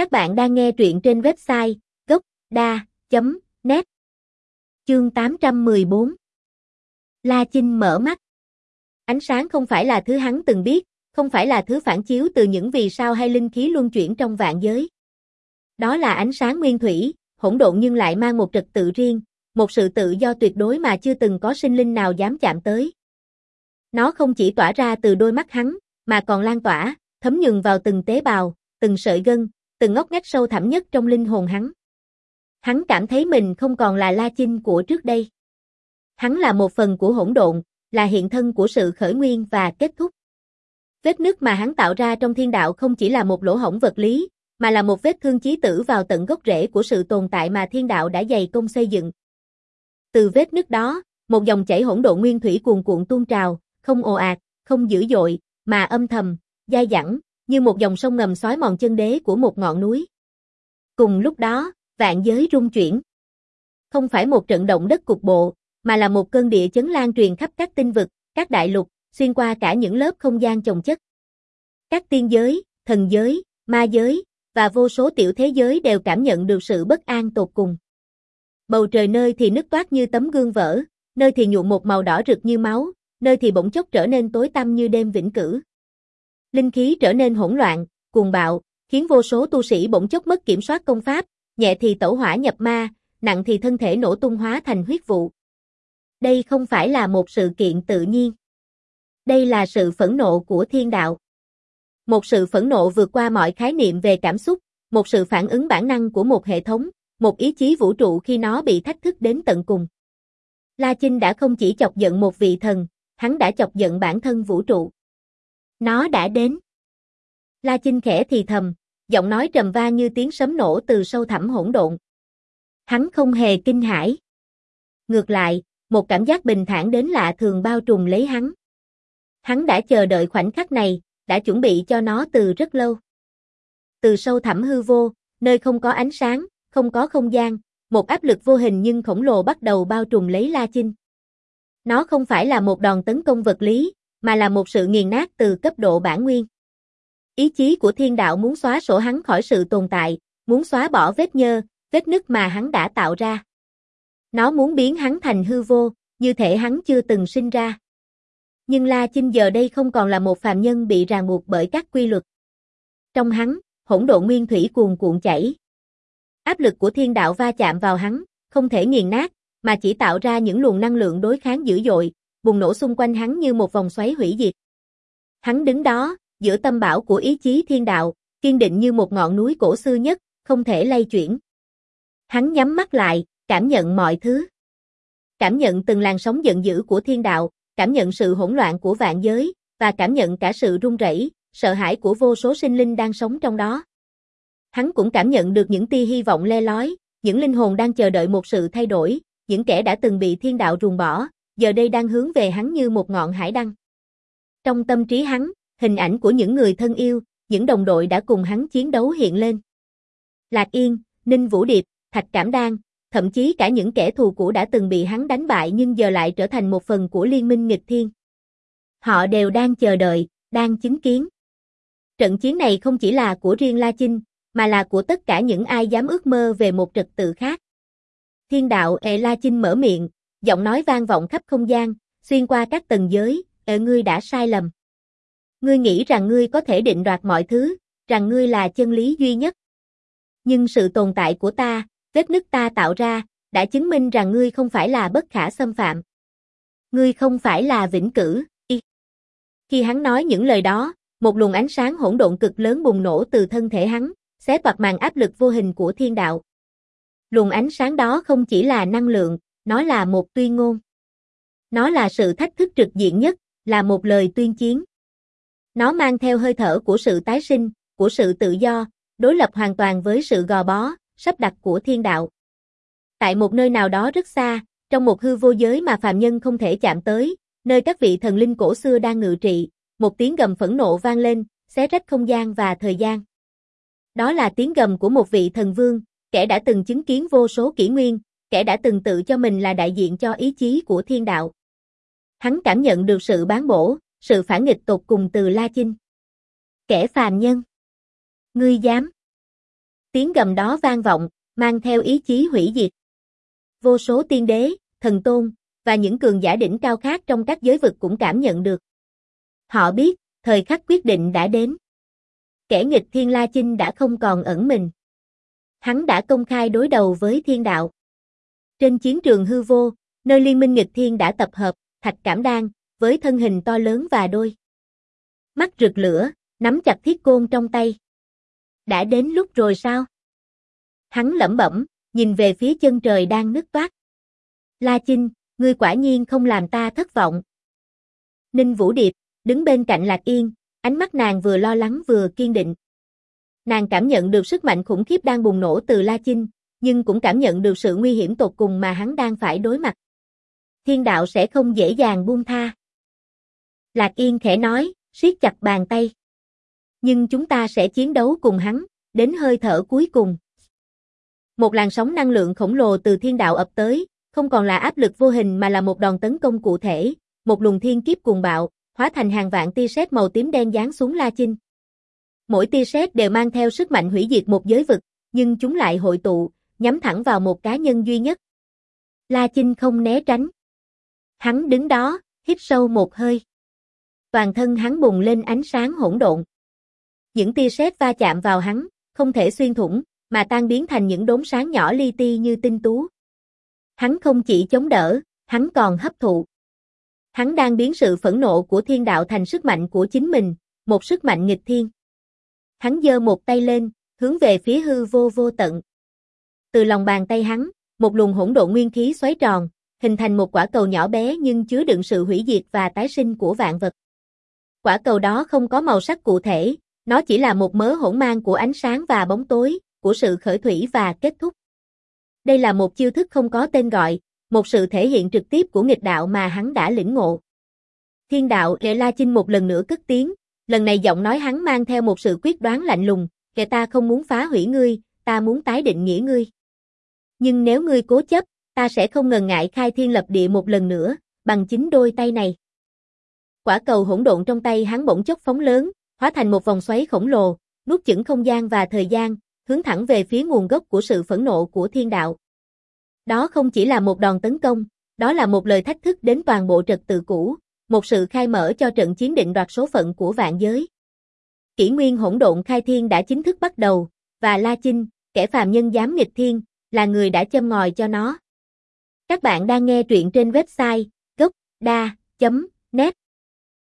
Các bạn đang nghe truyện trên website gốc.da.net Chương 814 La Chinh mở mắt Ánh sáng không phải là thứ hắn từng biết, không phải là thứ phản chiếu từ những vì sao hay linh khí luân chuyển trong vạn giới. Đó là ánh sáng nguyên thủy, hỗn độn nhưng lại mang một trật tự riêng, một sự tự do tuyệt đối mà chưa từng có sinh linh nào dám chạm tới. Nó không chỉ tỏa ra từ đôi mắt hắn, mà còn lan tỏa, thấm nhuần vào từng tế bào, từng sợi gân, từng ngóc ngách sâu thẳm nhất trong linh hồn hắn. Hắn cảm thấy mình không còn là La Chinh của trước đây. Hắn là một phần của hỗn độn, là hiện thân của sự khởi nguyên và kết thúc. Vết nứt mà hắn tạo ra trong thiên đạo không chỉ là một lỗ hổng vật lý, mà là một vết thương chí tử vào tận gốc rễ của sự tồn tại mà thiên đạo đã dày công xây dựng. Từ vết nứt đó, một dòng chảy hỗn độn nguyên thủy cuồn cuộn tuôn trào, không ồ ạt, không dữ dội, mà âm thầm, dai dẳng, như một dòng sông ngầm xói mòn chân đế của một ngọn núi. Cùng lúc đó, vạn giới rung chuyển. Không phải một trận động đất cục bộ, mà là một cơn địa chấn lan truyền khắp các tinh vực, các đại lục, xuyên qua cả những lớp không gian chồng chất. Các tiên giới, thần giới, ma giới, và vô số tiểu thế giới đều cảm nhận được sự bất an tột cùng. Bầu trời nơi thì nứt toát như tấm gương vỡ, nơi thì nhuộm một màu đỏ rực như máu, nơi thì bỗng chốc trở nên tối tăm như đêm vĩnh cửu. Linh khí trở nên hỗn loạn, cuồng bạo, khiến vô số tu sĩ bỗng chốc mất kiểm soát công pháp, nhẹ thì tẩu hỏa nhập ma, nặng thì thân thể nổ tung hóa thành huyết vụ. Đây không phải là một sự kiện tự nhiên. Đây là sự phẫn nộ của thiên đạo. Một sự phẫn nộ vượt qua mọi khái niệm về cảm xúc, một sự phản ứng bản năng của một hệ thống, một ý chí vũ trụ khi nó bị thách thức đến tận cùng. La Chinh đã không chỉ chọc giận một vị thần, hắn đã chọc giận bản thân vũ trụ. Nó đã đến. La Chinh khẽ thì thầm, giọng nói trầm va như tiếng sấm nổ từ sâu thẳm hỗn độn. Hắn không hề kinh hãi. Ngược lại, một cảm giác bình thản đến lạ thường bao trùm lấy hắn. Hắn đã chờ đợi khoảnh khắc này, đã chuẩn bị cho nó từ rất lâu. Từ sâu thẳm hư vô, nơi không có ánh sáng, không có không gian, một áp lực vô hình nhưng khổng lồ bắt đầu bao trùm lấy La Chinh. Nó không phải là một đòn tấn công vật lý, mà là một sự nghiền nát từ cấp độ bản nguyên. Ý chí của thiên đạo muốn xóa sổ hắn khỏi sự tồn tại, muốn xóa bỏ vết nhơ, vết nứt mà hắn đã tạo ra. Nó muốn biến hắn thành hư vô, như thể hắn chưa từng sinh ra. Nhưng La Chinh giờ đây không còn là một phàm nhân bị ràng buộc bởi các quy luật. Trong hắn, hỗn độn nguyên thủy cuồn cuộn chảy. Áp lực của thiên đạo va chạm vào hắn, không thể nghiền nát, mà chỉ tạo ra những luồng năng lượng đối kháng dữ dội, bùng nổ xung quanh hắn như một vòng xoáy hủy diệt. Hắn đứng đó, giữa tâm bảo của ý chí thiên đạo, kiên định như một ngọn núi cổ xưa nhất, không thể lay chuyển. Hắn nhắm mắt lại, cảm nhận mọi thứ. Cảm nhận từng làn sóng giận dữ của thiên đạo, cảm nhận sự hỗn loạn của vạn giới, và cảm nhận cả sự run rẩy, sợ hãi của vô số sinh linh đang sống trong đó. Hắn cũng cảm nhận được những tia hy vọng le lói, những linh hồn đang chờ đợi một sự thay đổi, những kẻ đã từng bị thiên đạo ruồng bỏ, giờ đây đang hướng về hắn như một ngọn hải đăng. Trong tâm trí hắn, hình ảnh của những người thân yêu, những đồng đội đã cùng hắn chiến đấu hiện lên. Lạc Yên, Ninh Vũ Điệp, Thạch Cảm Đan, thậm chí cả những kẻ thù cũ đã từng bị hắn đánh bại nhưng giờ lại trở thành một phần của liên minh nghịch thiên. Họ đều đang chờ đợi, đang chứng kiến. Trận chiến này không chỉ là của riêng La Chinh, mà là của tất cả những ai dám ước mơ về một trật tự khác. Thiên đạo E La Chinh mở miệng, giọng nói vang vọng khắp không gian, xuyên qua các tầng giới, "Ê ngươi đã sai lầm. Ngươi nghĩ rằng ngươi có thể định đoạt mọi thứ, rằng ngươi là chân lý duy nhất. Nhưng sự tồn tại của ta, vết nứt ta tạo ra, đã chứng minh rằng ngươi không phải là bất khả xâm phạm. Ngươi không phải là vĩnh cửu." Y. Khi hắn nói những lời đó, một luồng ánh sáng hỗn độn cực lớn bùng nổ từ thân thể hắn, xé toạc màn áp lực vô hình của thiên đạo. Luồng ánh sáng đó không chỉ là năng lượng, nó là một tuyên ngôn. Nó là sự thách thức trực diện nhất, là một lời tuyên chiến. Nó mang theo hơi thở của sự tái sinh, của sự tự do, đối lập hoàn toàn với sự gò bó, sắp đặt của thiên đạo. Tại một nơi nào đó rất xa, trong một hư vô giới mà phàm nhân không thể chạm tới, nơi các vị thần linh cổ xưa đang ngự trị, một tiếng gầm phẫn nộ vang lên, xé rách không gian và thời gian. Đó là tiếng gầm của một vị thần vương, kẻ đã từng chứng kiến vô số kỷ nguyên, kẻ đã từng tự cho mình là đại diện cho ý chí của thiên đạo. Hắn cảm nhận được sự bán bổ, sự phản nghịch tột cùng từ La Chinh. Kẻ phàm nhân. Ngươi dám. Tiếng gầm đó vang vọng, mang theo ý chí hủy diệt. Vô số tiên đế, thần tôn, và những cường giả đỉnh cao khác trong các giới vực cũng cảm nhận được. Họ biết, thời khắc quyết định đã đến. Kẻ nghịch thiên La Chinh đã không còn ẩn mình. Hắn đã công khai đối đầu với thiên đạo. Trên chiến trường hư vô, nơi liên minh nghịch thiên đã tập hợp, thạch cảm đan, với thân hình to lớn và đôi. Mắt rực lửa, nắm chặt thiết côn trong tay. Đã đến lúc rồi sao? Hắn lẩm bẩm, nhìn về phía chân trời đang nứt toát. La Chinh, ngươi quả nhiên không làm ta thất vọng. Ninh Vũ Điệp, đứng bên cạnh Lạc Yên, ánh mắt nàng vừa lo lắng vừa kiên định. Nàng cảm nhận được sức mạnh khủng khiếp đang bùng nổ từ La Chinh, nhưng cũng cảm nhận được sự nguy hiểm tột cùng mà hắn đang phải đối mặt. Thiên đạo sẽ không dễ dàng buông tha. Lạc Yên khẽ nói, siết chặt bàn tay. Nhưng chúng ta sẽ chiến đấu cùng hắn, đến hơi thở cuối cùng. Một làn sóng năng lượng khổng lồ từ thiên đạo ập tới, không còn là áp lực vô hình mà là một đòn tấn công cụ thể, một luồng thiên kiếp cuồng bạo, hóa thành hàng vạn tia sét màu tím đen giáng xuống La Chinh. Mỗi tia sét đều mang theo sức mạnh hủy diệt một giới vực, nhưng chúng lại hội tụ, nhắm thẳng vào một cá nhân duy nhất. La Chinh không né tránh. Hắn đứng đó, hít sâu một hơi. Toàn thân hắn bùng lên ánh sáng hỗn độn. Những tia sét va chạm vào hắn, không thể xuyên thủng, mà tan biến thành những đốm sáng nhỏ li ti như tinh tú. Hắn không chỉ chống đỡ, hắn còn hấp thụ. Hắn đang biến sự phẫn nộ của thiên đạo thành sức mạnh của chính mình, một sức mạnh nghịch thiên. Hắn giơ một tay lên, hướng về phía hư vô vô tận. Từ lòng bàn tay hắn, một luồng hỗn độn nguyên khí xoáy tròn, hình thành một quả cầu nhỏ bé nhưng chứa đựng sự hủy diệt và tái sinh của vạn vật. Quả cầu đó không có màu sắc cụ thể, nó chỉ là một mớ hỗn mang của ánh sáng và bóng tối, của sự khởi thủy và kết thúc. Đây là một chiêu thức không có tên gọi, một sự thể hiện trực tiếp của nghịch đạo mà hắn đã lĩnh ngộ. Thiên đạo Lệ La Chinh một lần nữa cất tiếng, lần này giọng nói hắn mang theo một sự quyết đoán lạnh lùng, kẻ ta không muốn phá hủy ngươi, ta muốn tái định nghĩa ngươi. Nhưng nếu ngươi cố chấp, ta sẽ không ngần ngại khai thiên lập địa một lần nữa, bằng chính đôi tay này. Quả cầu hỗn độn trong tay hắn bỗng chốc phóng lớn, hóa thành một vòng xoáy khổng lồ, nuốt chửng không gian và thời gian, hướng thẳng về phía nguồn gốc của sự phẫn nộ của thiên đạo. Đó không chỉ là một đòn tấn công, đó là một lời thách thức đến toàn bộ trật tự cũ, một sự khai mở cho trận chiến định đoạt số phận của vạn giới. Kỷ nguyên hỗn độn khai thiên đã chính thức bắt đầu, và La Chinh, kẻ phàm nhân dám nghịch thiên, là người đã châm ngòi cho nó. Các bạn đang nghe truyện trên website gocda.net